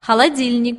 холодильник.